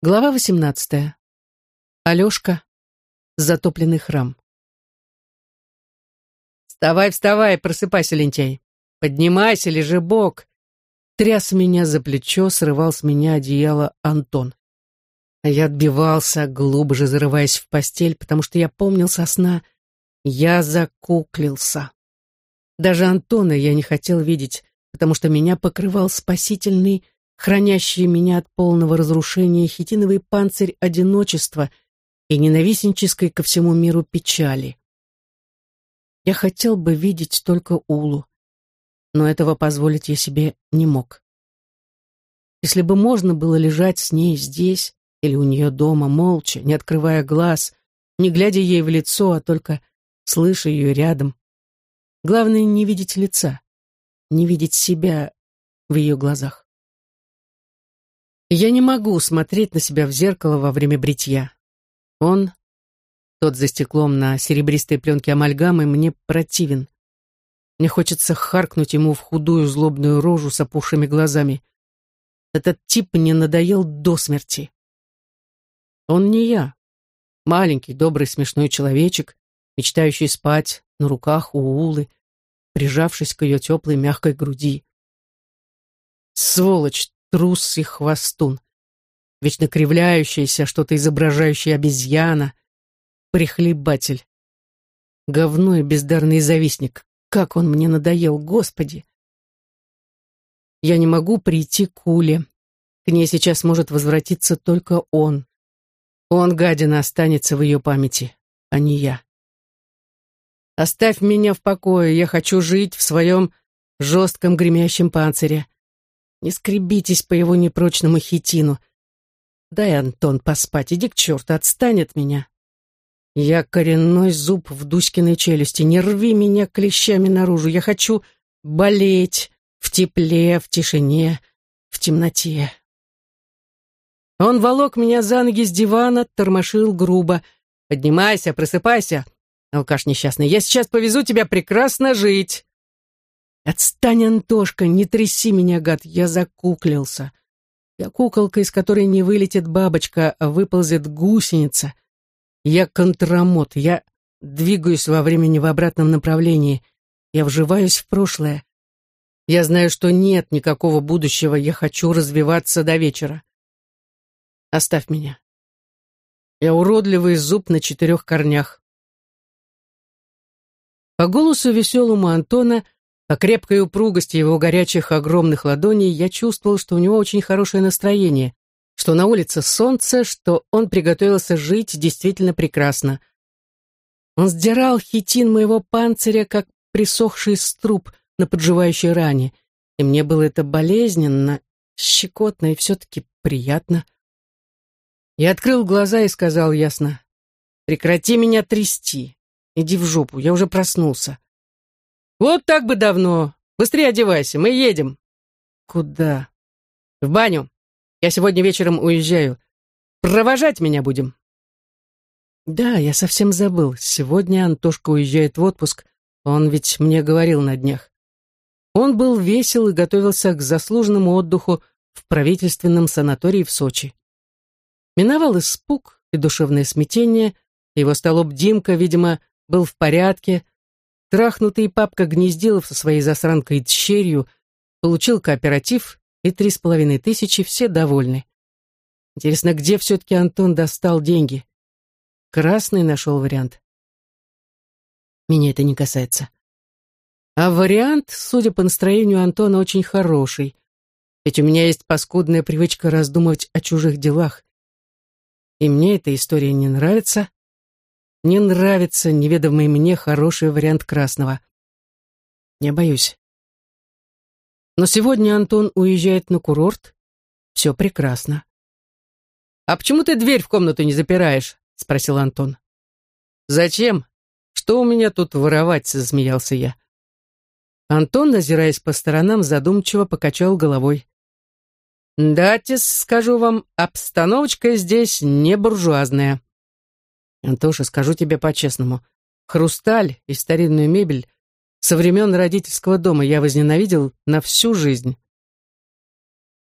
Глава 18. Алешка. Затопленный храм. «Вставай, вставай, просыпайся, лентяй! Поднимайся, лежи бок!» Тряс меня за плечо, срывал с меня одеяло Антон. А я отбивался, глубже зарываясь в постель, потому что я помнил со сна. Я закуклился. Даже Антона я не хотел видеть, потому что меня покрывал спасительный хранящий меня от полного разрушения хитиновый панцирь одиночества и ненавистнической ко всему миру печали. Я хотел бы видеть только Улу, но этого позволить я себе не мог. Если бы можно было лежать с ней здесь или у нее дома, молча, не открывая глаз, не глядя ей в лицо, а только слыша ее рядом. Главное — не видеть лица, не видеть себя в ее глазах. Я не могу смотреть на себя в зеркало во время бритья. Он, тот за стеклом на серебристой пленке амальгамы, мне противен. Мне хочется харкнуть ему в худую злобную рожу с опухшими глазами. Этот тип мне надоел до смерти. Он не я. Маленький, добрый, смешной человечек, мечтающий спать на руках у Улы, прижавшись к ее теплой мягкой груди. Сволочь, трус и хвостун, вечно кривляющаяся, что-то изображающая обезьяна, прихлебатель. Говно и бездарный завистник. Как он мне надоел, Господи! Я не могу прийти к Уле. К ней сейчас может возвратиться только он. Он, гадина, останется в ее памяти, а не я. Оставь меня в покое, я хочу жить в своем жестком гремящем панцире. Не скребитесь по его непрочному хитину. Дай, Антон, поспать, иди к черту, отстань от меня. Я коренной зуб в Дуськиной челюсти, не рви меня клещами наружу, я хочу болеть в тепле, в тишине, в темноте. Он волок меня за ноги с дивана, тормошил грубо. «Поднимайся, просыпайся, алкаш несчастный, я сейчас повезу тебя прекрасно жить». «Отстань, Антошка, не тряси меня, гад, я закуклился. Я куколка, из которой не вылетит бабочка, а выползет гусеница. Я контрамот, я двигаюсь во времени в обратном направлении. Я вживаюсь в прошлое. Я знаю, что нет никакого будущего, я хочу развиваться до вечера. Оставь меня. Я уродливый зуб на четырех корнях». По голосу веселому Антона – по крепкой упругости его горячих огромных ладоней я чувствовал, что у него очень хорошее настроение, что на улице солнце, что он приготовился жить действительно прекрасно. Он сдирал хитин моего панциря, как присохший струп на подживающей ране, и мне было это болезненно, щекотно и все-таки приятно. Я открыл глаза и сказал ясно, «Прекрати меня трясти, иди в жопу, я уже проснулся». «Вот так бы давно! Быстрее одевайся, мы едем!» «Куда?» «В баню. Я сегодня вечером уезжаю. Провожать меня будем!» «Да, я совсем забыл. Сегодня Антошка уезжает в отпуск. Он ведь мне говорил на днях. Он был весел и готовился к заслуженному отдыху в правительственном санатории в Сочи. Миновал испуг и душевное смятение. Его столоп Димка, видимо, был в порядке, Трахнутый папка Гнездилов со своей засранкой дщерью получил кооператив и три с половиной тысячи, все довольны. Интересно, где все-таки Антон достал деньги? Красный нашел вариант. Меня это не касается. А вариант, судя по настроению Антона, очень хороший. Ведь у меня есть паскудная привычка раздумывать о чужих делах. И мне эта история не нравится, не нравится неведомый мне хороший вариант красного. Не боюсь. Но сегодня Антон уезжает на курорт. Все прекрасно. «А почему ты дверь в комнату не запираешь?» — спросил Антон. «Зачем? Что у меня тут воровать?» — засмеялся я. Антон, озираясь по сторонам, задумчиво покачал головой. «Датис, скажу вам, обстановочка здесь не буржуазная. Антоша, скажу тебе по-честному, хрусталь и старинную мебель со времен родительского дома я возненавидел на всю жизнь.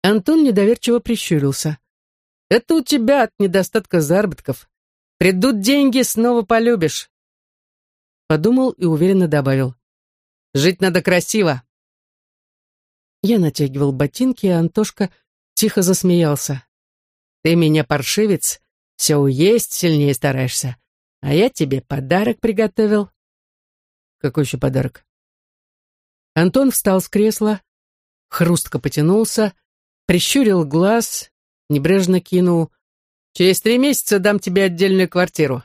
Антон недоверчиво прищурился. Это у тебя от недостатка заработков. Придут деньги, снова полюбишь. Подумал и уверенно добавил. Жить надо красиво. Я натягивал ботинки, и Антошка тихо засмеялся. Ты меня, паршивец, все уесть сильнее стараешься, а я тебе подарок приготовил. Какой еще подарок? Антон встал с кресла, хрустко потянулся, прищурил глаз, небрежно кинул. «Через три месяца дам тебе отдельную квартиру».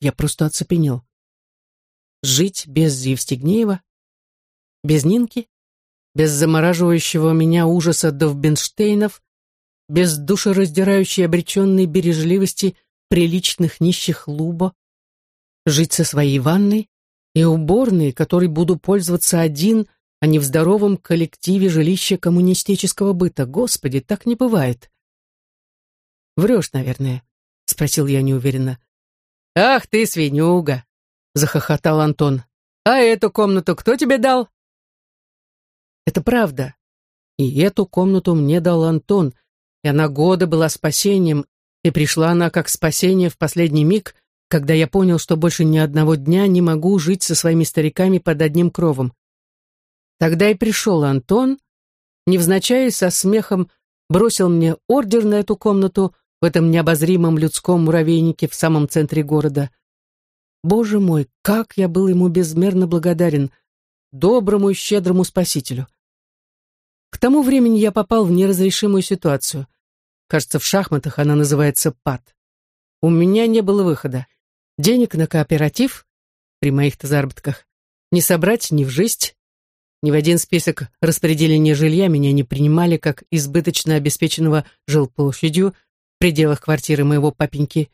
Я просто оцепенел. Жить без Евстигнеева? Без Нинки? Без замораживающего меня ужаса Довбенштейнов? Без душераздирающей обреченной бережливости приличных нищих Лубо? Жить со своей ванной и уборной, которой буду пользоваться один, а не в здоровом коллективе жилища коммунистического быта. Господи, так не бывает. Врешь, наверное, спросил я неуверенно. Ах ты, свинюга, захохотал Антон. А эту комнату кто тебе дал? Это правда. И эту комнату мне дал Антон, и она года была спасением, и пришла она как спасение в последний миг, когда я понял, что больше ни одного дня не могу жить со своими стариками под одним кровом. Тогда и пришел Антон, невзначай со смехом бросил мне ордер на эту комнату в этом необозримом людском муравейнике в самом центре города. Боже мой, как я был ему безмерно благодарен, доброму и щедрому спасителю. К тому времени я попал в неразрешимую ситуацию. Кажется, в шахматах она называется пад. У меня не было выхода. Денег на кооператив, при моих-то заработках, не собрать ни в жизнь, ни в один список распределения жилья меня не принимали как избыточно обеспеченного жилплощадью в пределах квартиры моего папеньки.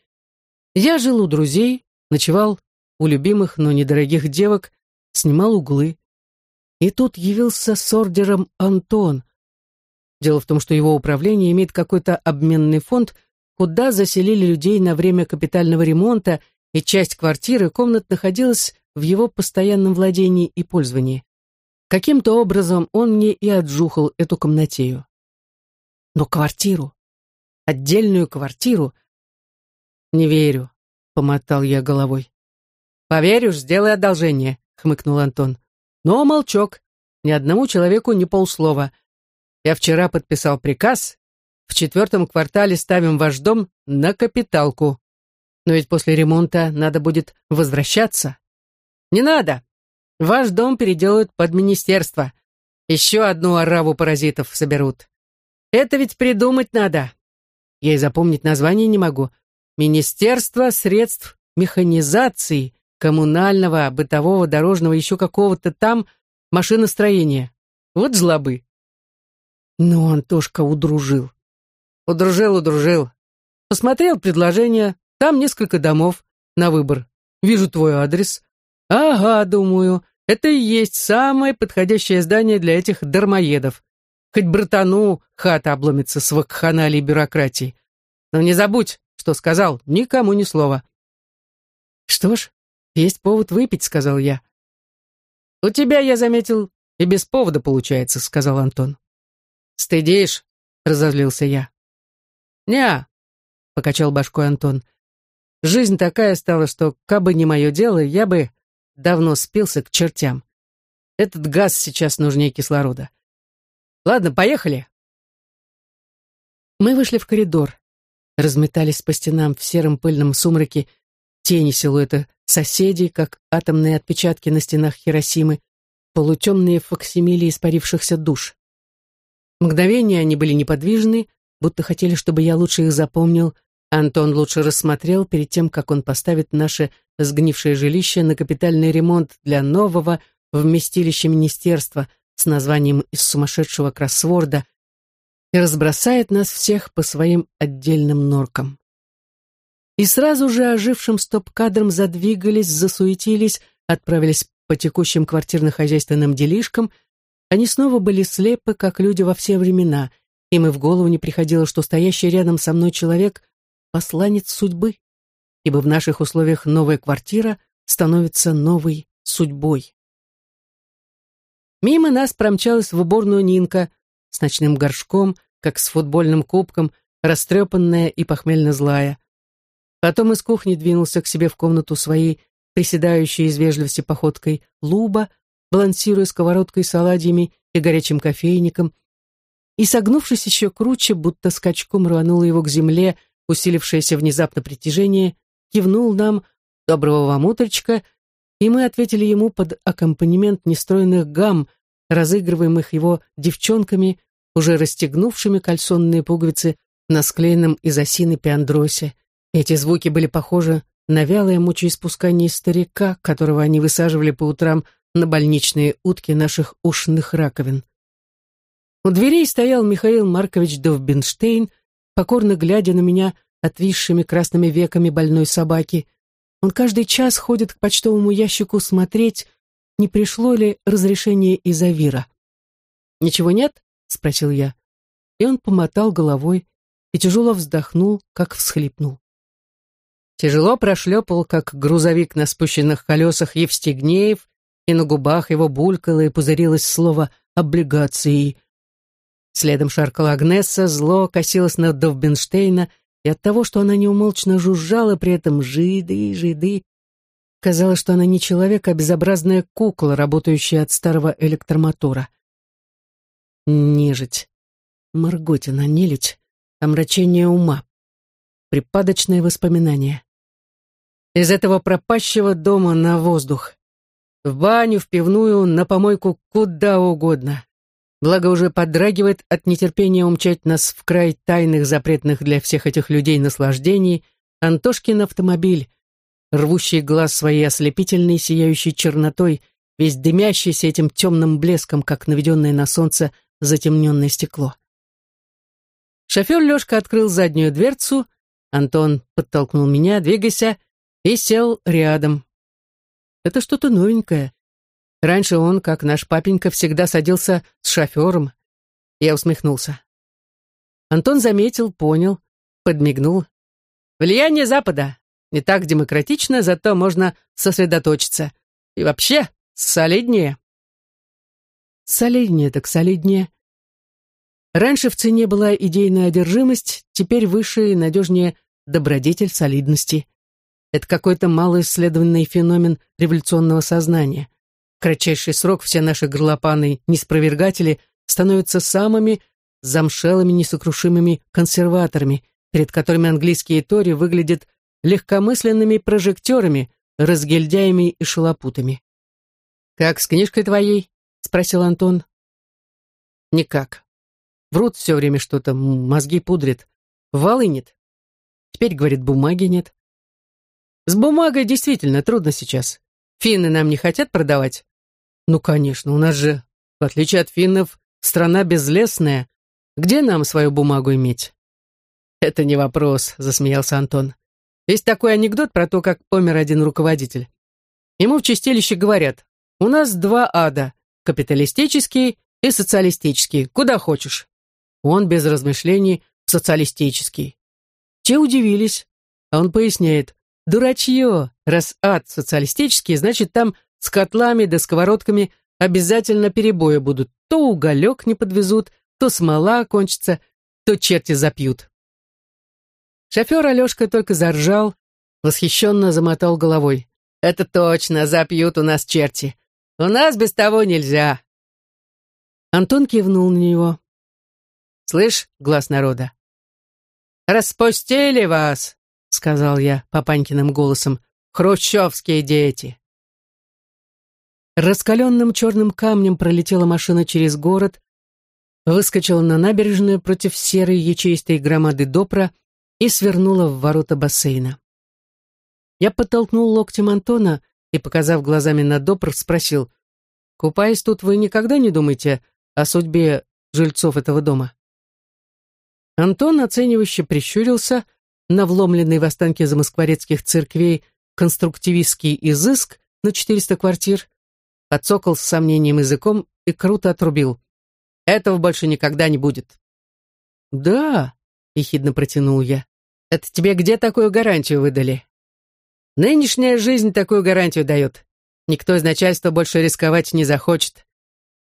Я жил у друзей, ночевал у любимых, но недорогих девок, снимал углы. И тут явился с ордером Антон. Дело в том, что его управление имеет какой-то обменный фонд, куда заселили людей на время капитального ремонта, и часть квартиры комнат находилась в его постоянном владении и пользовании. Каким-то образом он мне и отжухал эту комнатею. Но квартиру, отдельную квартиру... Не верю, помотал я головой. Поверишь, сделай одолжение, хмыкнул Антон. Но молчок, ни одному человеку ни полслова. Я вчера подписал приказ, в четвертом квартале ставим ваш дом на капиталку. Но ведь после ремонта надо будет возвращаться. Не надо, Ваш дом переделают под министерство. Еще одну ораву паразитов соберут. Это ведь придумать надо. Я и запомнить название не могу. Министерство средств механизации, коммунального, бытового, дорожного, еще какого-то там машиностроения. Вот злобы. Ну, Антошка удружил. Удружил, удружил. Посмотрел предложение, там несколько домов на выбор. Вижу твой адрес. Ага, думаю, это и есть самое подходящее здание для этих дармоедов. Хоть братану хата обломится с вакханалией бюрократии. Но не забудь, что сказал, никому ни слова. Что ж, есть повод выпить, сказал я. У тебя, я заметил, и без повода получается, сказал Антон. Стыдишь, разозлился я. Не, покачал башкой Антон. Жизнь такая стала, что, кабы не мое дело, я бы давно спился к чертям. Этот газ сейчас нужнее кислорода. Ладно, поехали. Мы вышли в коридор. Разметались по стенам в сером пыльном сумраке тени силуэта соседей, как атомные отпечатки на стенах Хиросимы, полутемные факсимили испарившихся душ. Мгновения они были неподвижны, будто хотели, чтобы я лучше их запомнил, Антон лучше рассмотрел перед тем, как он поставит наше сгнившее жилище на капитальный ремонт для нового вместилища министерства с названием из сумасшедшего кроссворда и разбросает нас всех по своим отдельным норкам. И сразу же ожившим стоп-кадром задвигались, засуетились, отправились по текущим квартирно-хозяйственным делишкам. Они снова были слепы, как люди во все времена. Им и в голову не приходило, что стоящий рядом со мной человек посланец судьбы, ибо в наших условиях новая квартира становится новой судьбой. Мимо нас промчалась в уборную Нинка с ночным горшком, как с футбольным кубком, растрепанная и похмельно злая. Потом из кухни двинулся к себе в комнату своей, приседающей из вежливости походкой, Луба, балансируя сковородкой с оладьями и горячим кофейником, и, согнувшись еще круче, будто скачком рвануло его к земле, усилившееся внезапно притяжение, кивнул нам «Доброго вам утречка», и мы ответили ему под аккомпанемент нестроенных гам, разыгрываемых его девчонками, уже расстегнувшими кальсонные пуговицы на склеенном из осины пиандросе. Эти звуки были похожи на вялое мучеиспускание старика, которого они высаживали по утрам на больничные утки наших ушных раковин. У дверей стоял Михаил Маркович Довбенштейн, покорно глядя на меня отвисшими красными веками больной собаки. Он каждый час ходит к почтовому ящику смотреть, не пришло ли разрешение из Авира. «Ничего нет?» — спросил я. И он помотал головой и тяжело вздохнул, как всхлипнул. Тяжело прошлепал, как грузовик на спущенных колесах Евстигнеев, и на губах его булькало и пузырилось слово «облигации». Следом шаркала Агнесса, зло косилась на Довбенштейна, и от того, что она неумолчно жужжала при этом «жиды, жиды», казалось, что она не человек, а безобразная кукла, работающая от старого электромотора. Нежить. Марготина, нелить, омрачение ума. Припадочное воспоминание. Из этого пропащего дома на воздух. В баню, в пивную, на помойку, куда угодно. Благо уже подрагивает от нетерпения умчать нас в край тайных запретных для всех этих людей наслаждений Антошкин автомобиль, рвущий глаз своей ослепительной, сияющей чернотой, весь дымящийся этим темным блеском, как наведенное на солнце затемненное стекло. Шофер Лешка открыл заднюю дверцу, Антон подтолкнул меня, двигайся, и сел рядом. Это что-то новенькое. Раньше он, как наш папенька, всегда садился с шофером. Я усмехнулся. Антон заметил, понял, подмигнул. Влияние Запада не так демократично, зато можно сосредоточиться. И вообще, солиднее. Солиднее так солиднее. Раньше в цене была идейная одержимость, теперь выше и надежнее добродетель солидности. Это какой-то малоисследованный феномен революционного сознания. В кратчайший срок все наши горлопаны-неспровергатели становятся самыми замшелыми несокрушимыми консерваторами, перед которыми английские тори выглядят легкомысленными прожектерами, разгильдяями и шалопутами. «Как с книжкой твоей?» — спросил Антон. «Никак. Врут все время что-то, мозги пудрят. Волынет. Теперь, говорит, бумаги нет. С бумагой действительно трудно сейчас. Финны нам не хотят продавать? Ну, конечно, у нас же, в отличие от финнов, страна безлесная. Где нам свою бумагу иметь? Это не вопрос, засмеялся Антон. Есть такой анекдот про то, как помер один руководитель. Ему в чистилище говорят, у нас два ада, капиталистический и социалистический, куда хочешь. Он без размышлений в социалистический. Те удивились, а он поясняет, Дурачье! Раз ад социалистический, значит, там с котлами да сковородками обязательно перебои будут. То уголек не подвезут, то смола кончится, то черти запьют. Шофер Алешка только заржал, восхищенно замотал головой. «Это точно, запьют у нас черти. У нас без того нельзя». Антон кивнул на него. «Слышь, глаз народа, распустили вас!» — сказал я папанькиным голосом, — «хрущевские дети». Раскаленным черным камнем пролетела машина через город, выскочила на набережную против серой ячеистой громады Допра и свернула в ворота бассейна. Я подтолкнул локтем Антона и, показав глазами на Допр, спросил, «Купаясь тут, вы никогда не думаете о судьбе жильцов этого дома?» Антон оценивающе прищурился, на вломленный в останки замоскворецких церквей конструктивистский изыск на 400 квартир, подсокол с сомнением языком и круто отрубил. Этого больше никогда не будет. «Да», — ехидно протянул я, — «это тебе где такую гарантию выдали?» «Нынешняя жизнь такую гарантию дает. Никто из начальства больше рисковать не захочет.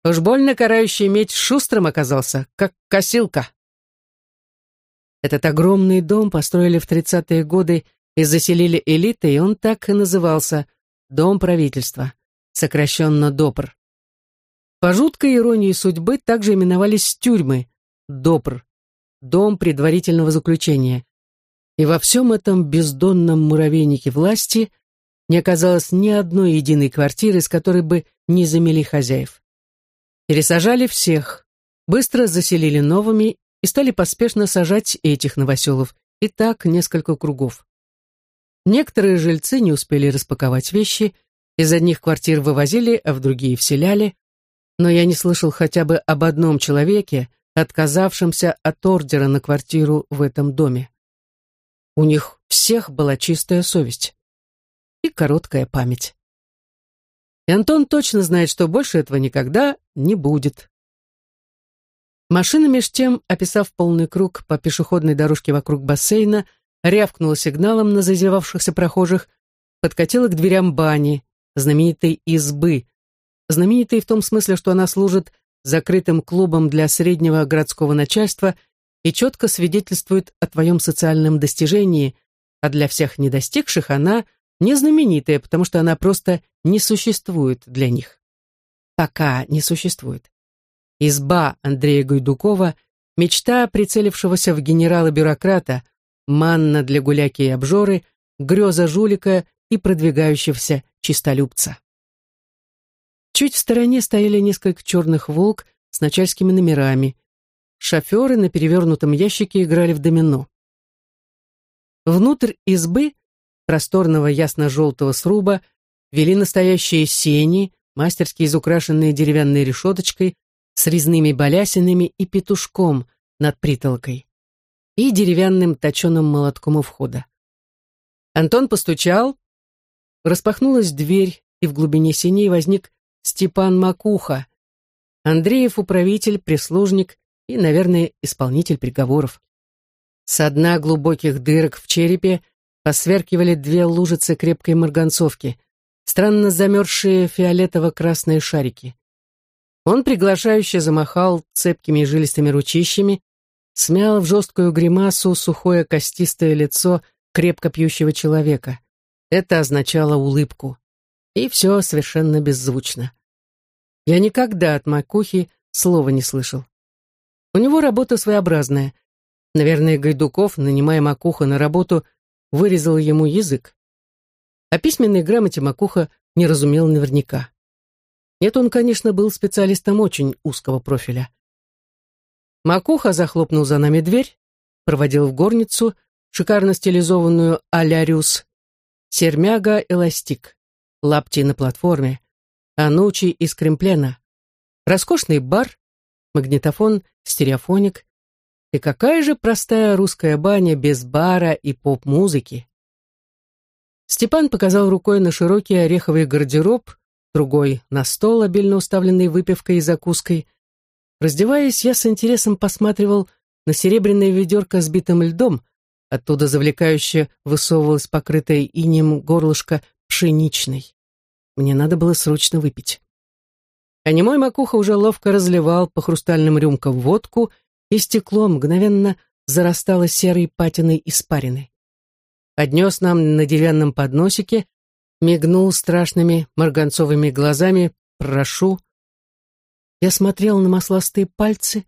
Уж больно карающий меч шустрым оказался, как косилка». Этот огромный дом построили в 30-е годы и заселили элиты, и он так и назывался «Дом правительства», сокращенно ДОПР. По жуткой иронии судьбы также именовались тюрьмы ДОПР, Дом предварительного заключения. И во всем этом бездонном муравейнике власти не оказалось ни одной единой квартиры, с которой бы не замели хозяев. Пересажали всех, быстро заселили новыми и стали поспешно сажать этих новоселов, и так несколько кругов. Некоторые жильцы не успели распаковать вещи, из одних квартир вывозили, а в другие вселяли, но я не слышал хотя бы об одном человеке, отказавшемся от ордера на квартиру в этом доме. У них всех была чистая совесть и короткая память. И Антон точно знает, что больше этого никогда не будет. Машина меж тем, описав полный круг по пешеходной дорожке вокруг бассейна, рявкнула сигналом на зазевавшихся прохожих, подкатила к дверям бани, знаменитой избы, знаменитой в том смысле, что она служит закрытым клубом для среднего городского начальства и четко свидетельствует о твоем социальном достижении, а для всех недостигших она не знаменитая, потому что она просто не существует для них. Пока не существует. Изба Андрея Гайдукова — мечта прицелившегося в генерала-бюрократа, манна для гуляки и обжоры, греза жулика и продвигающегося чистолюбца. Чуть в стороне стояли несколько черных волк с начальскими номерами. Шоферы на перевернутом ящике играли в домино. Внутрь избы, просторного ясно-желтого сруба, вели настоящие сени, мастерски изукрашенные деревянной решеточкой, с резными балясинами и петушком над притолкой и деревянным точеным молотком у входа. Антон постучал, распахнулась дверь, и в глубине синей возник Степан Макуха, Андреев управитель, прислужник и, наверное, исполнитель приговоров. Со дна глубоких дырок в черепе посверкивали две лужицы крепкой марганцовки, странно замерзшие фиолетово-красные шарики. Он приглашающе замахал цепкими жилистыми ручищами, смял в жесткую гримасу сухое костистое лицо крепко пьющего человека. Это означало улыбку. И все совершенно беззвучно. Я никогда от Макухи слова не слышал. У него работа своеобразная. Наверное, Гайдуков, нанимая Макуха на работу, вырезал ему язык. О письменной грамоте Макуха не разумел наверняка. Нет, он, конечно, был специалистом очень узкого профиля. Макуха захлопнул за нами дверь, проводил в горницу, шикарно стилизованную а-ля Рюс, сермяга эластик, лапти на платформе, анучи из кремплена, роскошный бар, магнитофон, стереофоник. И какая же простая русская баня без бара и поп-музыки. Степан показал рукой на широкий ореховый гардероб, другой — на стол, обильно уставленный выпивкой и закуской. Раздеваясь, я с интересом посматривал на серебряное ведерко с битым льдом, оттуда завлекающе высовывалось покрытое инем горлышко пшеничной. Мне надо было срочно выпить. А немой макуха уже ловко разливал по хрустальным рюмкам водку, и стекло мгновенно зарастало серой патиной испариной. Поднес нам на деревянном подносике мигнул страшными марганцовыми глазами «Прошу». Я смотрел на масластые пальцы,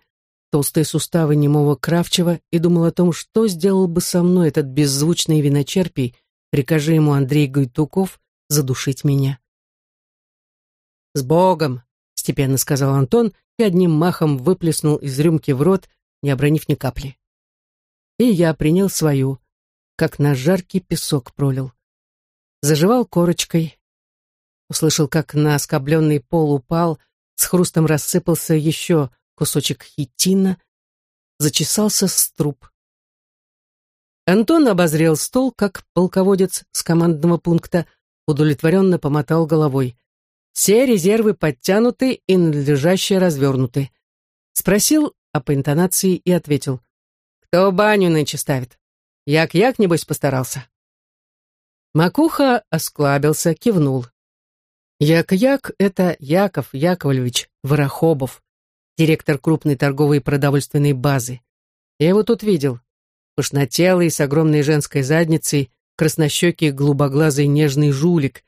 толстые суставы немого Кравчева и думал о том, что сделал бы со мной этот беззвучный виночерпий, прикажи ему Андрей Гайтуков задушить меня. «С Богом!» — степенно сказал Антон и одним махом выплеснул из рюмки в рот, не обронив ни капли. И я принял свою, как на жаркий песок пролил заживал корочкой. Услышал, как на оскобленный пол упал, с хрустом рассыпался еще кусочек хитина, зачесался струп. Антон обозрел стол, как полководец с командного пункта, удовлетворенно помотал головой. Все резервы подтянуты и надлежаще развернуты. Спросил, а по интонации и ответил. «Кто баню нынче ставит? Як-як, небось, постарался?» Макуха осклабился, кивнул. Як-Як — это Яков Яковлевич Ворохобов, директор крупной торговой и продовольственной базы. Я его тут видел. пышнотелый, с огромной женской задницей, краснощекий, голубоглазый нежный жулик,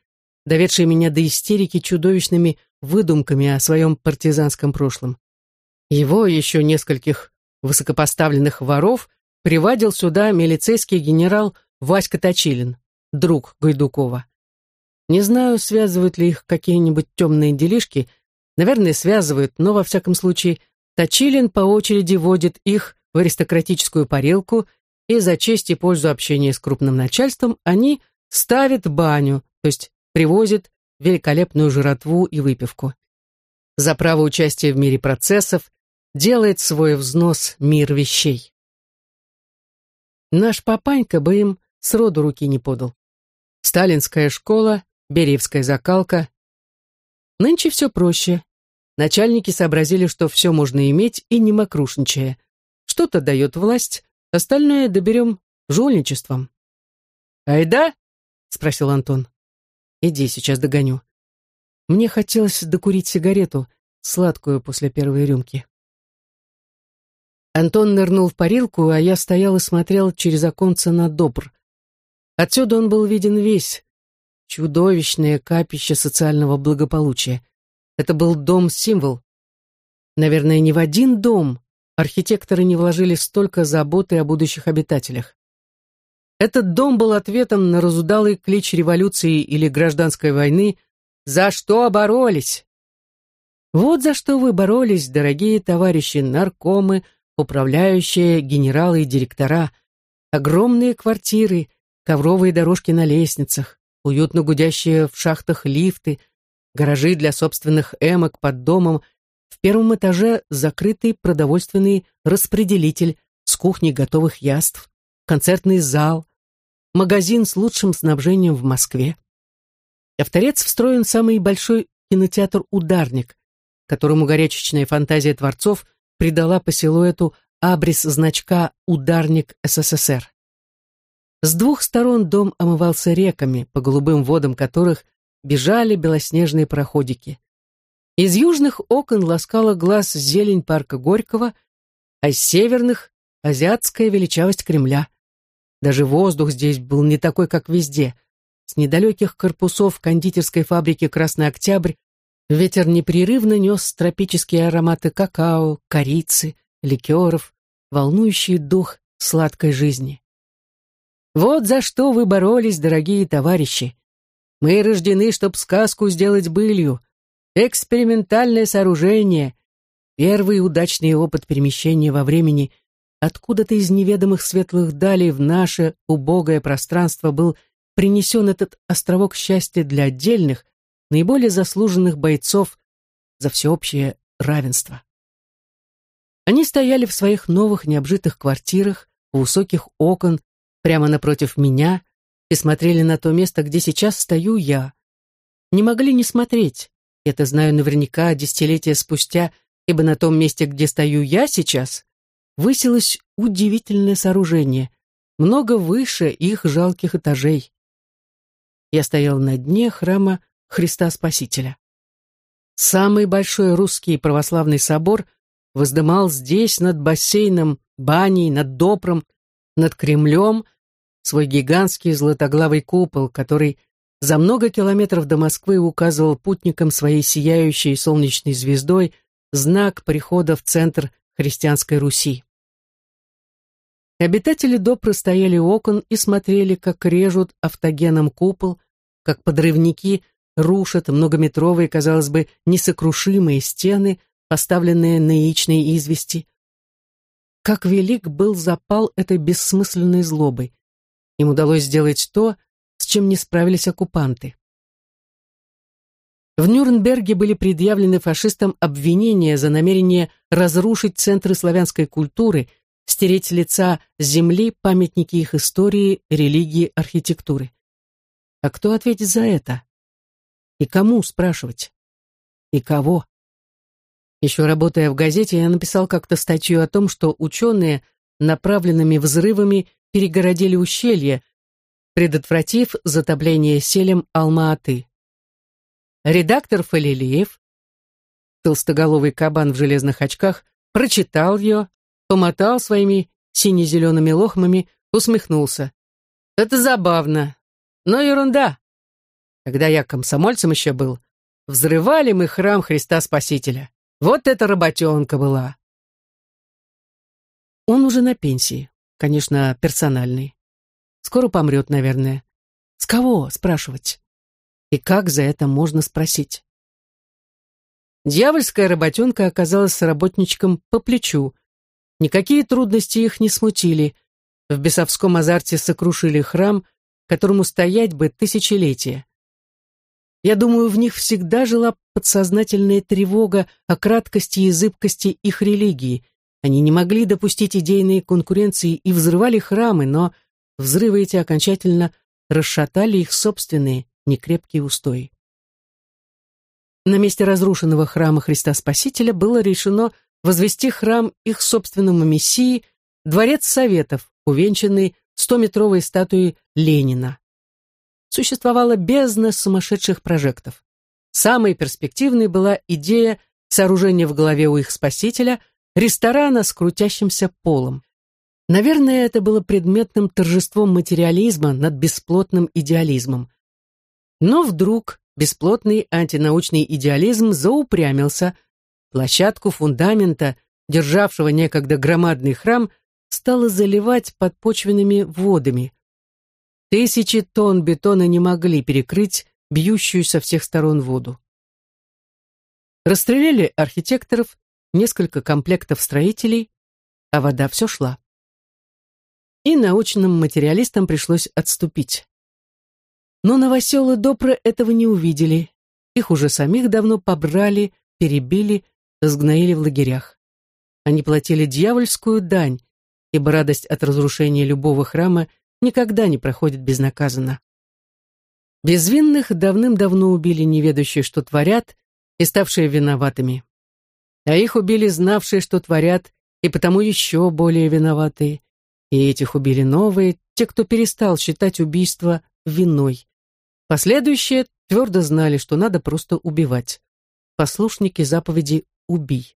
доведший меня до истерики чудовищными выдумками о своем партизанском прошлом. Его еще нескольких высокопоставленных воров приводил сюда милицейский генерал Васька Точилин, друг Гайдукова. Не знаю, связывают ли их какие-нибудь темные делишки, наверное, связывают, но, во всяком случае, Точилин по очереди водит их в аристократическую парилку, и за честь и пользу общения с крупным начальством они ставят баню, то есть привозят великолепную жратву и выпивку. За право участия в мире процессов делает свой взнос мир вещей. Наш папанька бы им сроду руки не подал. Сталинская школа, Бериевская закалка. Нынче все проще. Начальники сообразили, что все можно иметь и не мокрушничая. Что-то дает власть, остальное доберем жульничеством. «Айда?» — спросил Антон. «Иди, сейчас догоню». Мне хотелось докурить сигарету, сладкую после первой рюмки. Антон нырнул в парилку, а я стоял и смотрел через оконце на Добр. Отсюда он был виден весь. Чудовищное капище социального благополучия. Это был дом-символ. Наверное, не в один дом архитекторы не вложили столько заботы о будущих обитателях. Этот дом был ответом на разудалый клич революции или гражданской войны «За что боролись?». Вот за что вы боролись, дорогие товарищи наркомы, управляющие, генералы и директора. Огромные квартиры, ковровые дорожки на лестницах, уютно гудящие в шахтах лифты, гаражи для собственных эмок под домом, в первом этаже закрытый продовольственный распределитель с кухней готовых яств, концертный зал, магазин с лучшим снабжением в Москве. А в торец встроен самый большой кинотеатр «Ударник», которому горячечная фантазия творцов придала по силуэту абрис значка «Ударник СССР». С двух сторон дом омывался реками, по голубым водам которых бежали белоснежные проходики. Из южных окон ласкала глаз зелень парка Горького, а из северных — азиатская величавость Кремля. Даже воздух здесь был не такой, как везде. С недалеких корпусов кондитерской фабрики «Красный Октябрь» ветер непрерывно нес тропические ароматы какао, корицы, ликеров, волнующий дух сладкой жизни. Вот за что вы боролись, дорогие товарищи. Мы рождены, чтоб сказку сделать былью. Экспериментальное сооружение. Первый удачный опыт перемещения во времени откуда-то из неведомых светлых далей в наше убогое пространство был принесен этот островок счастья для отдельных, наиболее заслуженных бойцов за всеобщее равенство. Они стояли в своих новых необжитых квартирах, у высоких окон, прямо напротив меня, и смотрели на то место, где сейчас стою я. Не могли не смотреть, это знаю наверняка десятилетия спустя, ибо на том месте, где стою я сейчас, высилось удивительное сооружение, много выше их жалких этажей. Я стоял на дне храма Христа Спасителя. Самый большой русский православный собор воздымал здесь над бассейном, баней, над Допром, над Кремлем свой гигантский златоглавый купол, который за много километров до Москвы указывал путникам своей сияющей солнечной звездой знак прихода в центр христианской Руси. Обитатели Допры стояли у окон и смотрели, как режут автогеном купол, как подрывники рушат многометровые, казалось бы, несокрушимые стены, поставленные на яичной извести. Как велик был запал этой бессмысленной злобы. Им удалось сделать то, с чем не справились оккупанты. В Нюрнберге были предъявлены фашистам обвинения за намерение разрушить центры славянской культуры, стереть с лица земли памятники их истории, религии, архитектуры. А кто ответит за это? И кому спрашивать? И кого? Еще работая в газете, я написал как-то статью о том, что ученые направленными взрывами перегородили ущелье, предотвратив затопление селем Алма-Аты. Редактор Фалилеев, толстоголовый кабан в железных очках, прочитал ее, помотал своими сине-зелеными лохмами, усмехнулся. «Это забавно, но ерунда. Когда я комсомольцем еще был, взрывали мы храм Христа Спасителя. Вот это работенка была!» Он уже на пенсии, конечно, персональный. Скоро помрет, наверное. С кого спрашивать? И как за это можно спросить? Дьявольская работенка оказалась работничком по плечу. Никакие трудности их не смутили. В бесовском азарте сокрушили храм, которому стоять бы тысячелетия. Я думаю, в них всегда жила подсознательная тревога о краткости и зыбкости их религии. Они не могли допустить идейные конкуренции и взрывали храмы, но взрывы эти окончательно расшатали их собственные некрепкие устои. На месте разрушенного храма Христа Спасителя было решено возвести храм их собственному мессии, дворец Советов, увенчанный стометровой статуей Ленина. Существовала бездна сумасшедших прожектов. Самой перспективной была идея сооружения в голове у их спасителя ресторана с крутящимся полом. Наверное, это было предметным торжеством материализма над бесплотным идеализмом. Но вдруг бесплотный антинаучный идеализм заупрямился, площадку фундамента, державшего некогда громадный храм, стало заливать подпочвенными водами. Тысячи тонн бетона не могли перекрыть бьющую со всех сторон воду. Расстреляли архитекторов, несколько комплектов строителей, а вода все шла. И научным материалистам пришлось отступить. Но новоселы Допры этого не увидели. Их уже самих давно побрали, перебили, сгноили в лагерях. Они платили дьявольскую дань, ибо радость от разрушения любого храма никогда не проходит безнаказанно. Безвинных давным-давно убили неведущие, что творят, и ставшие виноватыми. А их убили знавшие, что творят, и потому еще более виноватые. И этих убили новые, те, кто перестал считать убийство виной. Последующие твердо знали, что надо просто убивать. Послушники заповеди «убий».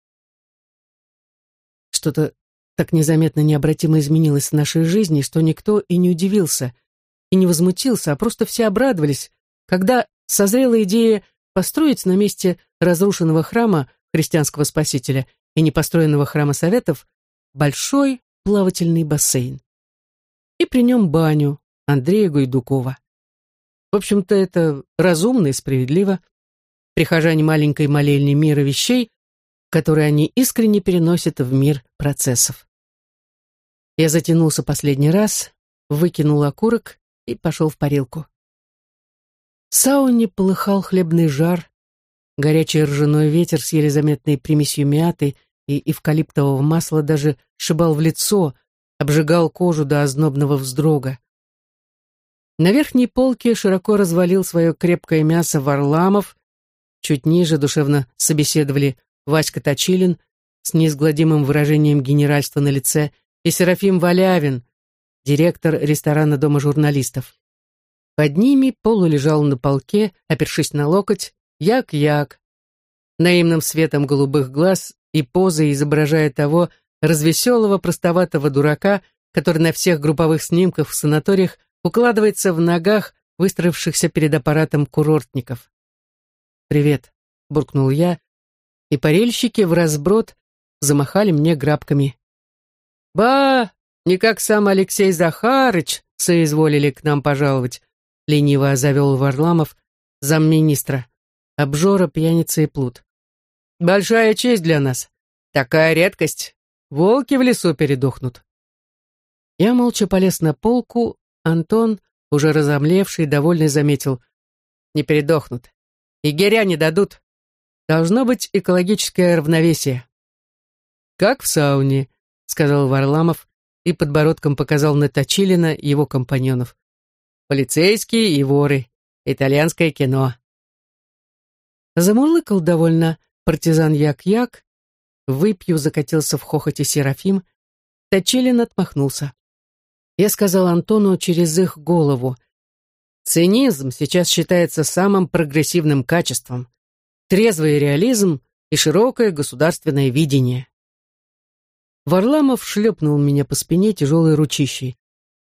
Что-то так незаметно необратимо изменилось в нашей жизни, что никто и не удивился, и не возмутился, а просто все обрадовались, когда созрела идея построить на месте разрушенного храма христианского спасителя и непостроенного храма Советов большой плавательный бассейн. И при нем баню Андрея Гуйдукова. В общем-то, это разумно и справедливо. Прихожане маленькой молельни мира вещей, которые они искренне переносят в мир процессов. Я затянулся последний раз, выкинул окурок и пошел в парилку. В сауне полыхал хлебный жар, горячий ржаной ветер с еле заметной примесью мяты и эвкалиптового масла даже шибал в лицо, обжигал кожу до ознобного вздрога. На верхней полке широко развалил свое крепкое мясо Варламов, чуть ниже душевно собеседовали Васька Точилин с неизгладимым выражением генеральства на лице и Серафим Валявин, директор ресторана Дома журналистов. Под ними полу лежал на полке, опершись на локоть, як-як, наимным светом голубых глаз и позой изображая того развеселого простоватого дурака, который на всех групповых снимках в санаториях укладывается в ногах выстроившихся перед аппаратом курортников. «Привет», — буркнул я, и парельщики в разброд замахали мне грабками. «Ба, не как сам Алексей Захарыч соизволили к нам пожаловать», — лениво завел Варламов, замминистра, обжора, пьяница и плут. «Большая честь для нас. Такая редкость. Волки в лесу передохнут». Я молча полез на полку, Антон, уже разомлевший, довольный, заметил. «Не передохнут. Егеря не дадут. Должно быть экологическое равновесие». «Как в сауне», — сказал Варламов и подбородком показал на Точилина его компаньонов. «Полицейские и воры. Итальянское кино». Замурлыкал довольно партизан Як-Як, выпью закатился в хохоте Серафим, Точилин отмахнулся. Я сказал Антону через их голову. Цинизм сейчас считается самым прогрессивным качеством. Трезвый реализм и широкое государственное видение. Варламов шлепнул меня по спине тяжелой ручищей.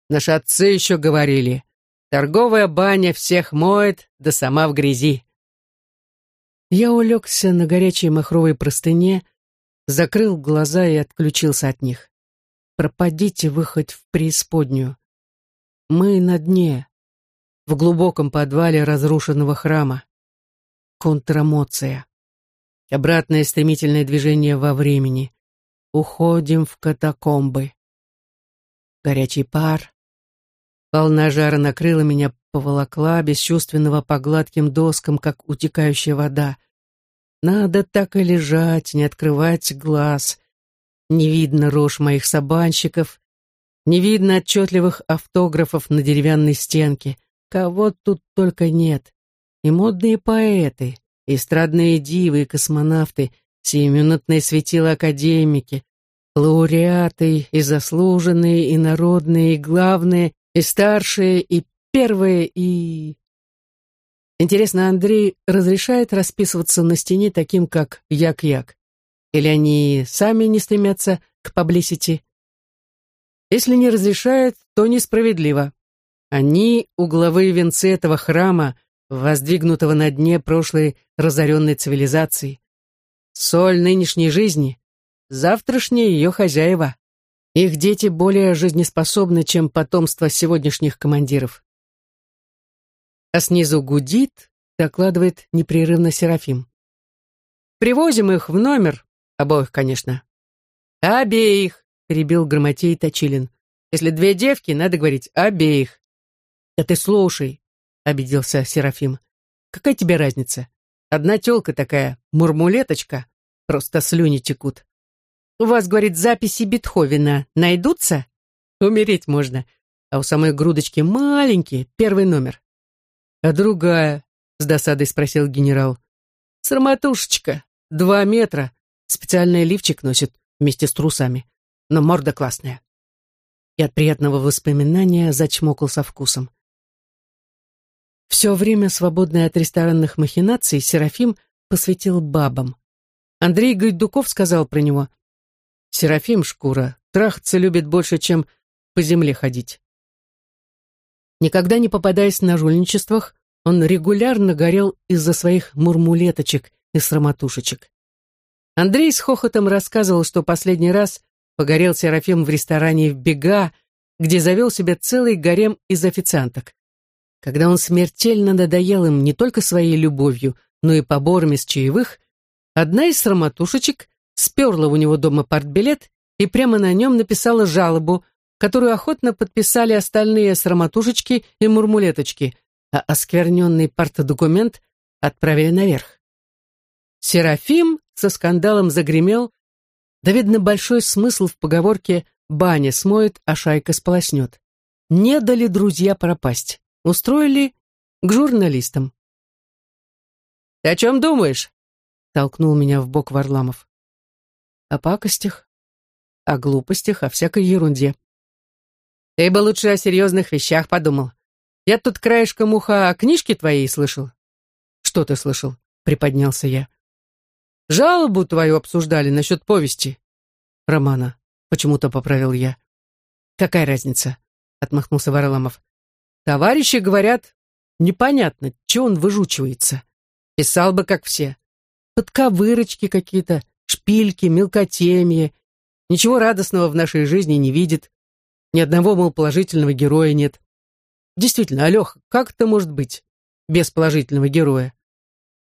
Наши отцы еще говорили, торговая баня всех моет, да сама в грязи. Я улегся на горячей махровой простыне, закрыл глаза и отключился от них. Пропадите вы хоть в преисподнюю. Мы на дне, в глубоком подвале разрушенного храма. Контрамоция. Обратное стремительное движение во времени. Уходим в катакомбы. Горячий пар. Волна жара накрыла меня, поволокла бесчувственного по гладким доскам, как утекающая вода. Надо так и лежать, не открывать глаз. Не видно рожь моих сабанщиков, не видно отчетливых автографов на деревянной стенке. Кого тут только нет. И модные поэты, и эстрадные дивы, и космонавты, сиюминутные светила академики, лауреаты, и заслуженные, и народные, и главные, и старшие, и первые, и... Интересно, Андрей разрешает расписываться на стене таким, как Як-Як? Или они сами не стремятся к паблисити? Если не разрешает, то несправедливо. Они — угловые венцы этого храма, воздвигнутого на дне прошлой разоренной цивилизации. Соль нынешней жизни, завтрашние ее хозяева. Их дети более жизнеспособны, чем потомство сегодняшних командиров а снизу гудит, докладывает непрерывно Серафим. «Привозим их в номер, обоих, конечно». «Обеих», — перебил Грамотей Точилин. «Если две девки, надо говорить обеих». «Да ты слушай», — обиделся Серафим. «Какая тебе разница? Одна тёлка такая, мурмулеточка, просто слюни текут. У вас, говорит, записи Бетховена найдутся? Умереть можно. А у самой грудочки маленький, первый номер. «А другая?» — с досадой спросил генерал. «Сарматушечка, два метра, специальный лифчик носит вместе с трусами, но морда классная». И от приятного воспоминания зачмокал со вкусом. Все время, свободное от ресторанных махинаций, Серафим посвятил бабам. Андрей Гайдуков сказал про него, «Серафим Шкура трахаться любит больше, чем по земле ходить». Никогда не попадаясь на жульничествах, он регулярно горел из-за своих мурмулеточек и срамотушечек. Андрей с хохотом рассказывал, что последний раз погорел Серафим в ресторане в Бега, где завел себе целый гарем из официанток. Когда он смертельно надоел им не только своей любовью, но и поборами с чаевых, одна из срамотушечек сперла у него дома портбилет и прямо на нем написала жалобу, которую охотно подписали остальные срамотушечки и мурмулеточки, а оскверненный партодокумент отправили наверх. Серафим со скандалом загремел, да, видно, большой смысл в поговорке «баня смоет, а шайка сполоснет». Не дали друзья пропасть, устроили к журналистам. «Ты о чем думаешь?» — толкнул меня в бок Варламов. «О пакостях, о глупостях, о всякой ерунде», ты бы лучше о серьезных вещах подумал. Я тут краешком уха о книжке твоей слышал. Что ты слышал? Приподнялся я. Жалобу твою обсуждали насчет повести. Романа. Почему-то поправил я. Какая разница? Отмахнулся Варламов. Товарищи говорят, непонятно, че он выжучивается. Писал бы, как все. Подковырочки какие-то, шпильки, мелкотемье. Ничего радостного в нашей жизни не видит. Ни одного, мол, положительного героя нет. Действительно, Алёх, как это может быть без положительного героя?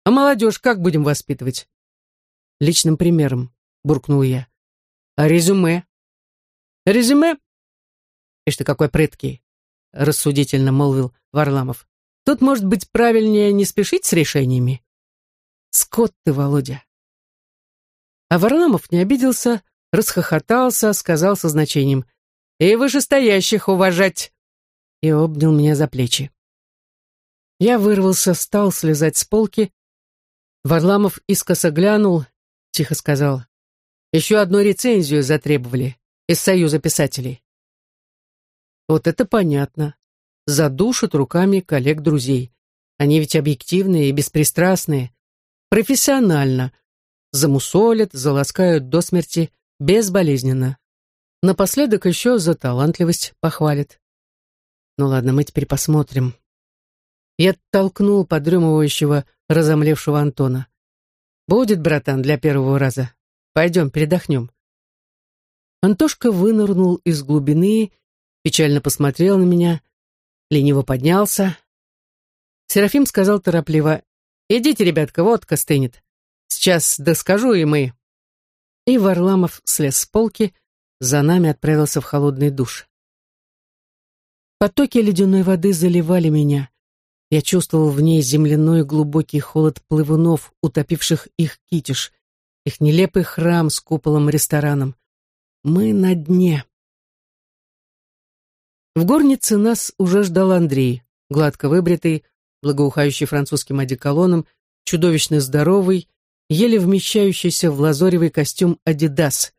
А молодежь как будем воспитывать? Личным примером, буркнул я. А резюме? Резюме? Ишь ты какой прыткий, рассудительно молвил Варламов. Тут, может быть, правильнее не спешить с решениями? Скот ты, Володя. А Варламов не обиделся, расхохотался, сказал со значением и вышестоящих уважать!» И обнял меня за плечи. Я вырвался, стал слезать с полки. Варламов искоса глянул, тихо сказал. «Еще одну рецензию затребовали из Союза писателей». Вот это понятно. Задушат руками коллег-друзей. Они ведь объективные и беспристрастные. Профессионально. Замусолят, заласкают до смерти, безболезненно. Напоследок еще за талантливость похвалит. Ну ладно, мы теперь посмотрим. Я толкнул подремывающего, разомлевшего Антона. «Будет, братан, для первого раза. Пойдем, передохнем». Антошка вынырнул из глубины, печально посмотрел на меня, лениво поднялся. Серафим сказал торопливо, «Идите, ребятка, водка стынет. Сейчас доскажу, и мы». И Варламов слез с полки, за нами отправился в холодный душ. Потоки ледяной воды заливали меня. Я чувствовал в ней земляной глубокий холод плывунов, утопивших их китиш, их нелепый храм с куполом-рестораном. Мы на дне. В горнице нас уже ждал Андрей, гладко выбритый, благоухающий французским одеколоном, чудовищно здоровый, еле вмещающийся в лазоревый костюм «Адидас».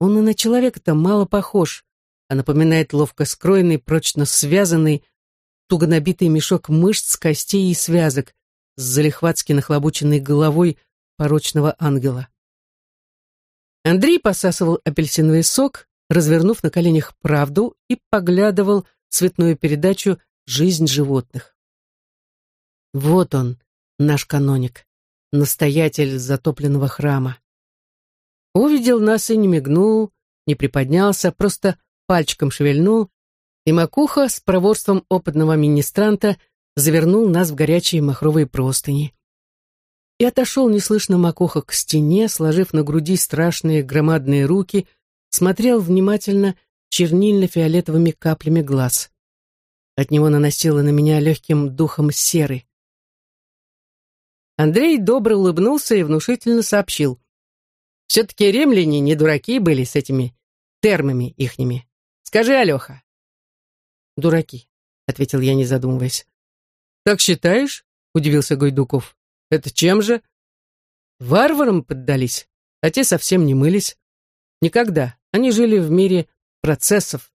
Он и на человека-то мало похож, а напоминает ловко скроенный, прочно связанный, туго набитый мешок мышц, костей и связок с залихватски нахлобученной головой порочного ангела. Андрей посасывал апельсиновый сок, развернув на коленях правду и поглядывал цветную передачу «Жизнь животных». Вот он, наш каноник, настоятель затопленного храма. Увидел нас и не мигнул, не приподнялся, просто пальчиком шевельнул, и макуха с проворством опытного министранта завернул нас в горячие махровые простыни и отошел неслышно Макоха к стене, сложив на груди страшные громадные руки, смотрел внимательно чернильно-фиолетовыми каплями глаз. От него наносило на меня легким духом серы. Андрей добро улыбнулся и внушительно сообщил. «Все-таки римляне не дураки были с этими термами ихними. Скажи, Алеха». «Дураки», — ответил я, не задумываясь. «Так считаешь?» — удивился Гойдуков. Это чем же? Варварам поддались, а те совсем не мылись. Никогда. Они жили в мире процессов.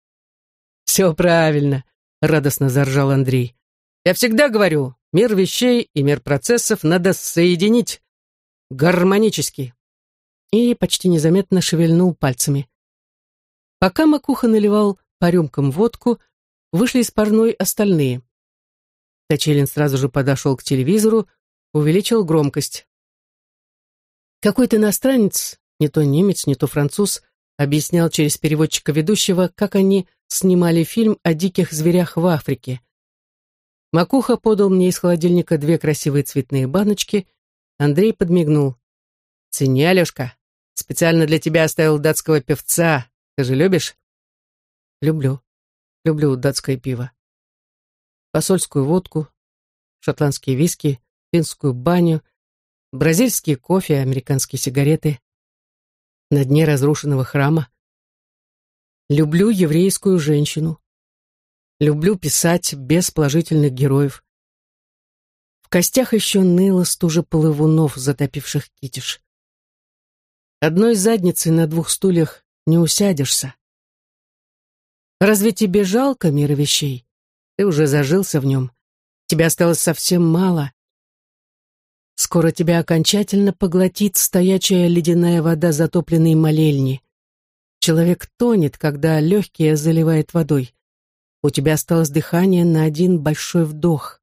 Все правильно, радостно заржал Андрей. Я всегда говорю, мир вещей и мир процессов надо соединить гармонически. И почти незаметно шевельнул пальцами. Пока Макуха наливал по рюмкам водку, вышли из парной остальные. Точилин сразу же подошел к телевизору, увеличил громкость. Какой-то иностранец, не то немец, не то француз, объяснял через переводчика ведущего, как они снимали фильм о диких зверях в Африке. Макуха подал мне из холодильника две красивые цветные баночки. Андрей подмигнул. «Цени, Алешка. Специально для тебя оставил датского певца. Ты же любишь?» «Люблю. Люблю датское пиво. Посольскую водку, шотландские виски, финскую баню, бразильский кофе, американские сигареты. На дне разрушенного храма. Люблю еврейскую женщину. Люблю писать без положительных героев. В костях еще ныло стужа полывунов, затопивших китиш. Одной задницей на двух стульях не усядешься. Разве тебе жалко мира вещей? Ты уже зажился в нем. Тебе осталось совсем мало, Скоро тебя окончательно поглотит стоячая ледяная вода затопленной молельни. Человек тонет, когда легкие заливает водой. У тебя осталось дыхание на один большой вдох.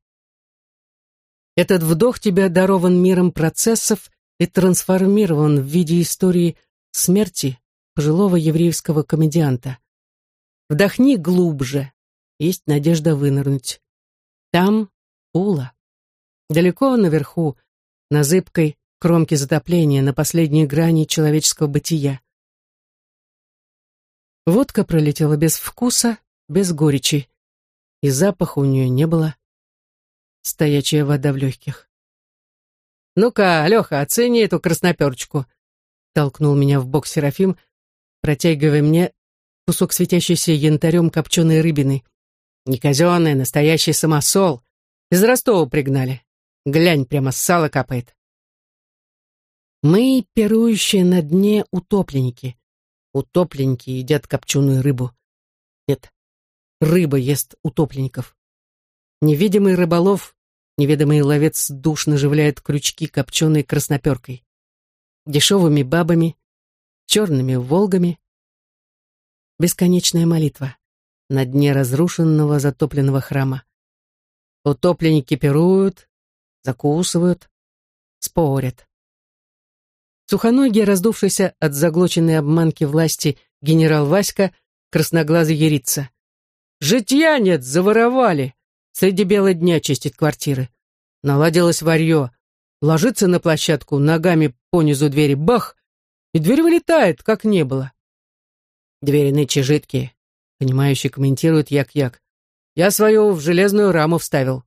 Этот вдох тебя дарован миром процессов и трансформирован в виде истории смерти пожилого еврейского комедианта. Вдохни глубже, есть надежда вынырнуть. Там Ула. Далеко наверху, на зыбкой кромке затопления, на последней грани человеческого бытия. Водка пролетела без вкуса, без горечи, и запаха у нее не было. Стоячая вода в легких. «Ну-ка, Алеха, оцени эту красноперчку!» толкнул меня в бок Серафим, протягивая мне кусок светящейся янтарем копченой рыбины. Не казенный, настоящий самосол. Из Ростова пригнали. Глянь, прямо сало капает. Мы, пирующие на дне, утопленники. Утопленники едят копченую рыбу. Нет, рыба ест утопленников. Невидимый рыболов, неведомый ловец душ наживляет крючки копченой красноперкой. Дешевыми бабами, черными волгами. Бесконечная молитва на дне разрушенного затопленного храма. Утопленники пируют, закусывают, спорят. Сухоногий, раздувшийся от заглоченной обманки власти генерал Васька, красноглазый ярица. «Житья нет, заворовали! Среди бела дня чистить квартиры. Наладилось варье. Ложится на площадку, ногами понизу двери, бах! И дверь вылетает, как не было. Двери нычи жидкие, понимающий комментирует Як-Як. Я свою в железную раму вставил.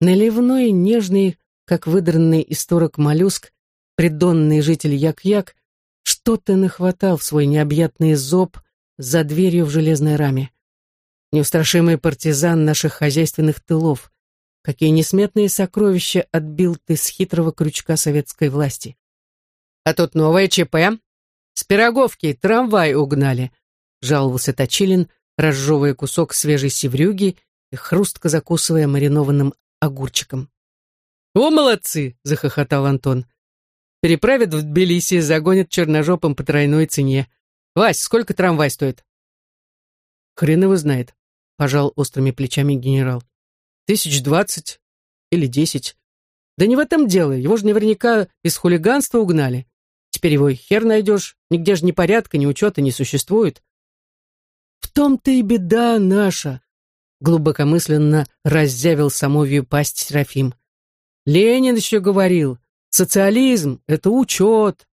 Наливной, нежный, как выдранный из торок моллюск, придонный житель Як-Як, что-то нахватал в свой необъятный зоб за дверью в железной раме. Неустрашимый партизан наших хозяйственных тылов. Какие несметные сокровища отбил ты с хитрого крючка советской власти. А тут новое ЧП. С пироговки трамвай угнали, жаловался Точилин, разжевывая кусок свежей севрюги и хрустко закусывая маринованным огурчиком. «О, молодцы!» — захохотал Антон. «Переправят в Тбилиси, загонят черножопом по тройной цене. Вась, сколько трамвай стоит?» «Хрен его знает», — пожал острыми плечами генерал. «Тысяч двадцать или десять. Да не в этом дело, его же наверняка из хулиганства угнали. Теперь его хер найдешь, нигде же ни порядка, ни учета не существует». «В том-то и беда наша», — глубокомысленно раззявил самовью пасть Серафим. Ленин еще говорил, социализм — это учет.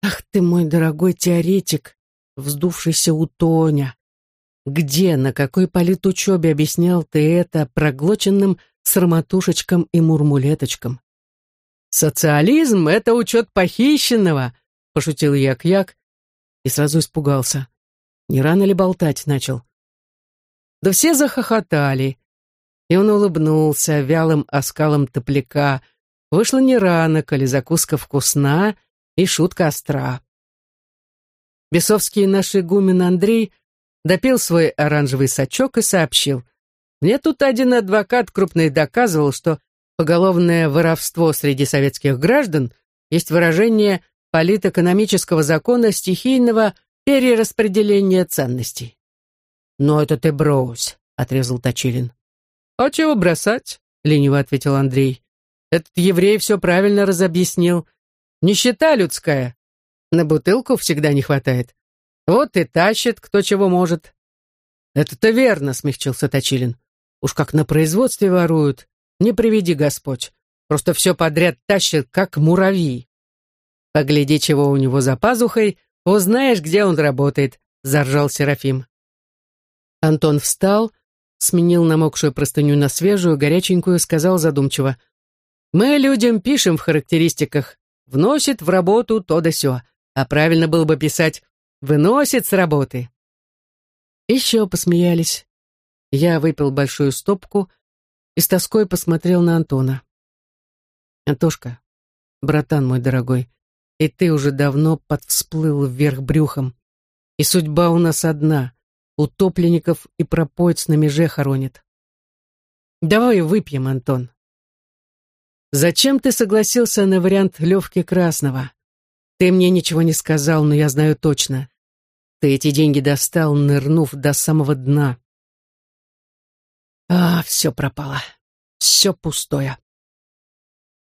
Ах ты мой дорогой теоретик, вздувшийся у Тоня. Где, на какой политучебе объяснял ты это проглоченным сарматушечкам и мурмулеточкам? «Социализм — это учет похищенного», — пошутил Як-Як и сразу испугался. Не рано ли болтать начал? Да все захохотали, и он улыбнулся вялым оскалом топляка. Вышло не рано, коли закуска вкусна и шутка остра. Бесовский наш игумен Андрей допил свой оранжевый сачок и сообщил. Мне тут один адвокат крупный доказывал, что поголовное воровство среди советских граждан есть выражение политэкономического закона стихийного перераспределения ценностей. «Но это ты брось», — отрезал Точилин. «А чего бросать?» — лениво ответил Андрей. «Этот еврей все правильно разобъяснил. Нищета людская. На бутылку всегда не хватает. Вот и тащит, кто чего может». «Это-то верно», — смягчился Точилин. «Уж как на производстве воруют. Не приведи Господь. Просто все подряд тащит, как муравьи. Погляди, чего у него за пазухой, узнаешь, где он работает», — заржал Серафим. Антон встал, сменил намокшую простыню на свежую, горяченькую, сказал задумчиво. «Мы людям пишем в характеристиках, вносит в работу то да сё, а правильно было бы писать «выносит с работы». Еще посмеялись. Я выпил большую стопку и с тоской посмотрел на Антона. «Антошка, братан мой дорогой, и ты уже давно подвсплыл вверх брюхом, и судьба у нас одна — утопленников и пропоиц на меже хоронит. Давай выпьем, Антон. Зачем ты согласился на вариант Левки Красного? Ты мне ничего не сказал, но я знаю точно. Ты эти деньги достал, нырнув до самого дна. А, все пропало. Все пустое.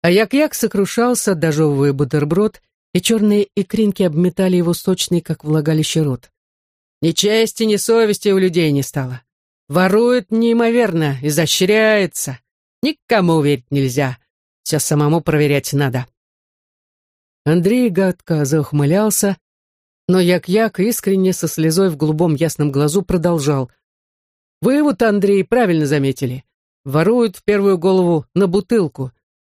А як-як сокрушался, дожевывая бутерброд, и черные икринки обметали его сочный, как влагалище рот. Ни чести, ни совести у людей не стало. Ворует неимоверно, изощряется. Никому верить нельзя. Все самому проверять надо. Андрей гадко заухмылялся, но Як-Як искренне со слезой в голубом ясном глазу продолжал. «Вы вот, Андрей, правильно заметили. Воруют в первую голову на бутылку.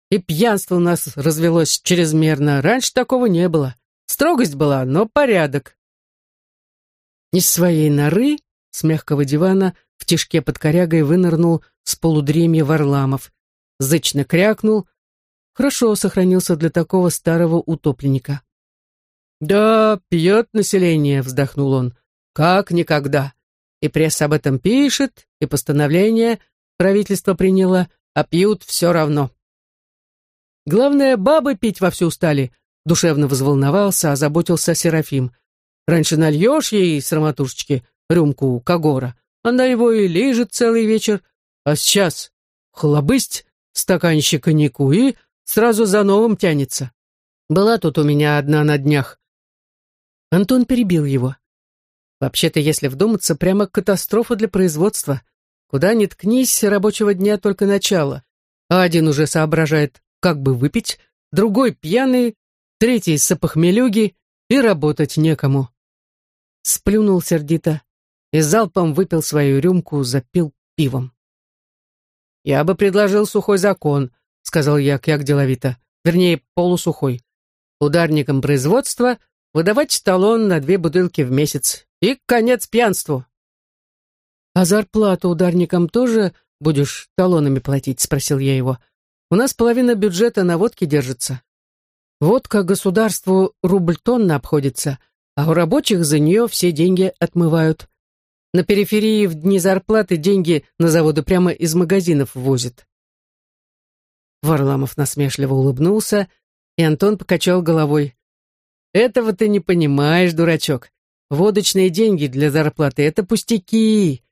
И пьянство у нас развелось чрезмерно. Раньше такого не было. Строгость была, но порядок. Из своей норы, с мягкого дивана, в тишке под корягой вынырнул с полудремья Варламов. Зычно крякнул. Хорошо сохранился для такого старого утопленника. «Да, пьет население», — вздохнул он. «Как никогда. И пресса об этом пишет, и постановление правительство приняло, а пьют все равно». «Главное, бабы пить вовсю стали», — душевно взволновался, озаботился Серафим. Раньше нальешь ей, срамотушечки, рюмку Кагора, она его и лежит целый вечер, а сейчас хлобысть, стаканчик коньяку и сразу за новым тянется. Была тут у меня одна на днях. Антон перебил его. Вообще-то, если вдуматься, прямо катастрофа для производства. Куда ни ткнись, рабочего дня только начало. А один уже соображает, как бы выпить, другой пьяный, третий с опохмелюги, и работать некому. Сплюнул сердито и залпом выпил свою рюмку, запил пивом. «Я бы предложил сухой закон», — сказал я, как деловито, вернее, полусухой. Ударникам производства выдавать талон на две бутылки в месяц. И конец пьянству. «А зарплату ударникам тоже будешь талонами платить?» — спросил я его. «У нас половина бюджета на водке держится. Водка государству рубль тонна обходится, а у рабочих за нее все деньги отмывают. На периферии в дни зарплаты деньги на заводы прямо из магазинов возят». Варламов насмешливо улыбнулся, и Антон покачал головой. «Этого ты не понимаешь, дурачок. Водочные деньги для зарплаты — это пустяки.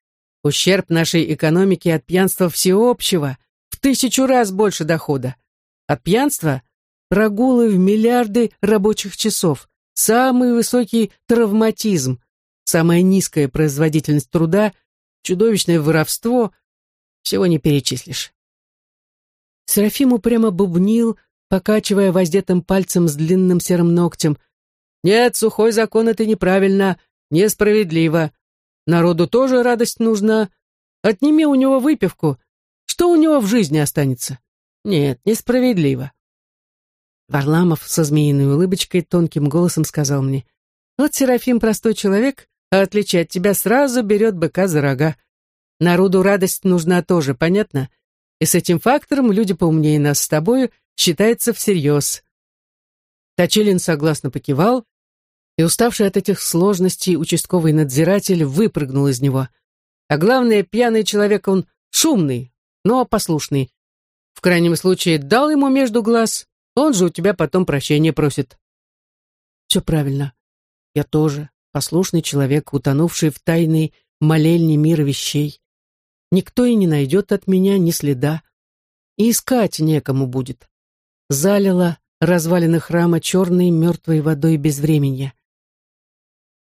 Ущерб нашей экономике от пьянства всеобщего в тысячу раз больше дохода. От пьянства — прогулы в миллиарды рабочих часов, самый высокий травматизм, самая низкая производительность труда, чудовищное воровство — всего не перечислишь. Серафим упрямо бубнил, покачивая воздетым пальцем с длинным серым ногтем — нет, сухой закон — это неправильно, несправедливо. Народу тоже радость нужна. Отними у него выпивку. Что у него в жизни останется? Нет, несправедливо. Варламов со змеиной улыбочкой тонким голосом сказал мне, «Вот Серафим простой человек, а отличать тебя сразу берет быка за рога. Народу радость нужна тоже, понятно? И с этим фактором люди поумнее нас с тобою считается всерьез». Точилин согласно покивал, и уставший от этих сложностей участковый надзиратель выпрыгнул из него. А главное, пьяный человек он шумный, но послушный. В крайнем случае, дал ему между глаз, он же у тебя потом прощения просит. Все правильно. Я тоже послушный человек, утонувший в тайной молельне мира вещей. Никто и не найдет от меня ни следа. И искать некому будет. Залила развалины храма черной мертвой водой безвременья.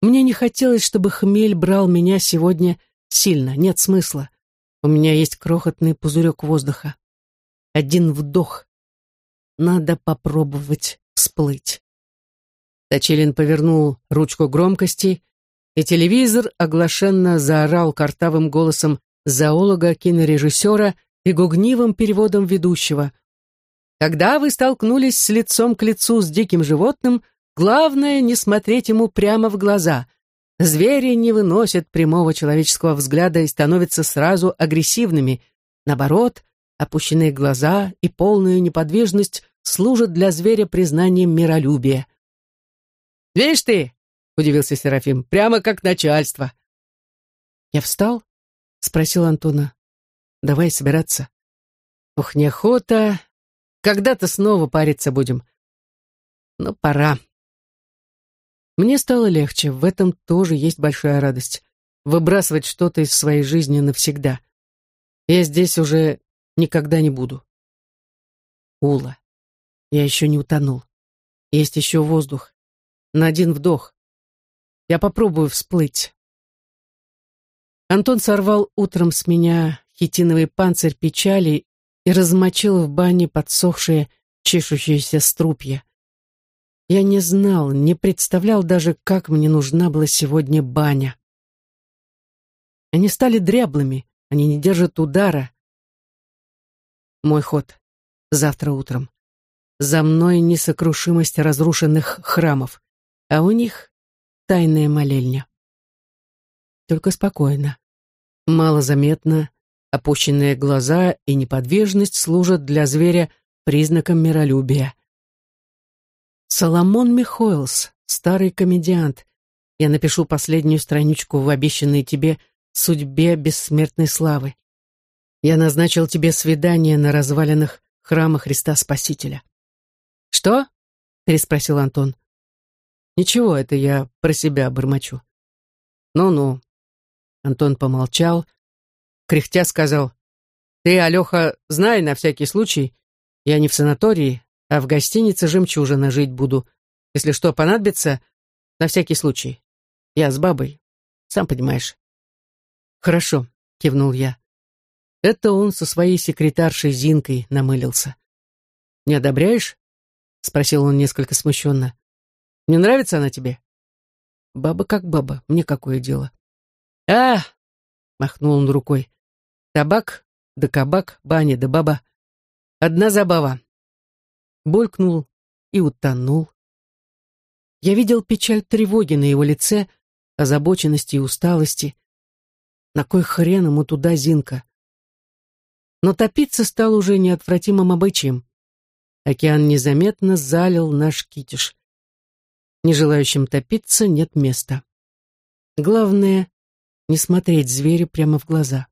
Мне не хотелось, чтобы хмель брал меня сегодня сильно, нет смысла. У меня есть крохотный пузырек воздуха. Один вдох. Надо попробовать всплыть. Точилин повернул ручку громкости, и телевизор оглашенно заорал картавым голосом зоолога, кинорежиссера и гугнивым переводом ведущего. Когда вы столкнулись с лицом к лицу с диким животным, Главное, не смотреть ему прямо в глаза. Звери не выносят прямого человеческого взгляда и становятся сразу агрессивными. Наоборот, опущенные глаза и полная неподвижность служат для зверя признанием миролюбия. «Видишь ты!» — удивился Серафим. «Прямо как начальство!» «Я встал?» — спросил Антона. «Давай собираться». «Ух, неохота. Когда-то снова париться будем. Но пора». Мне стало легче, в этом тоже есть большая радость. Выбрасывать что-то из своей жизни навсегда. Я здесь уже никогда не буду. Ула, я еще не утонул. Есть еще воздух. На один вдох. Я попробую всплыть. Антон сорвал утром с меня хитиновый панцирь печали и размочил в бане подсохшие, чешущиеся струпья. Я не знал, не представлял даже, как мне нужна была сегодня баня. Они стали дряблыми, они не держат удара. Мой ход. Завтра утром. За мной несокрушимость разрушенных храмов, а у них тайная молельня. Только спокойно. Малозаметно, опущенные глаза и неподвижность служат для зверя признаком миролюбия. Соломон Михоэлс, старый комедиант. Я напишу последнюю страничку в обещанной тебе судьбе бессмертной славы. Я назначил тебе свидание на развалинах храма Христа Спасителя. Что? переспросил Антон. Ничего, это я про себя бормочу. Ну-ну. Антон помолчал, кряхтя сказал. Ты, Алёха, знай на всякий случай, я не в санатории, а в гостинице «Жемчужина» жить буду. Если что понадобится, на всякий случай. Я с бабой, сам понимаешь. Хорошо, кивнул я. Это он со своей секретаршей Зинкой намылился. Не одобряешь? Спросил он несколько смущенно. Не нравится она тебе? Баба как баба, мне какое дело? А, махнул он рукой. Табак да кабак, баня да баба. Одна забава. Булькнул и утонул. Я видел печаль тревоги на его лице, озабоченности и усталости. На кой хрен ему туда Зинка? Но топиться стал уже неотвратимым обычаем. Океан незаметно залил наш китиш. Нежелающим топиться нет места. Главное — не смотреть зверю прямо в глаза.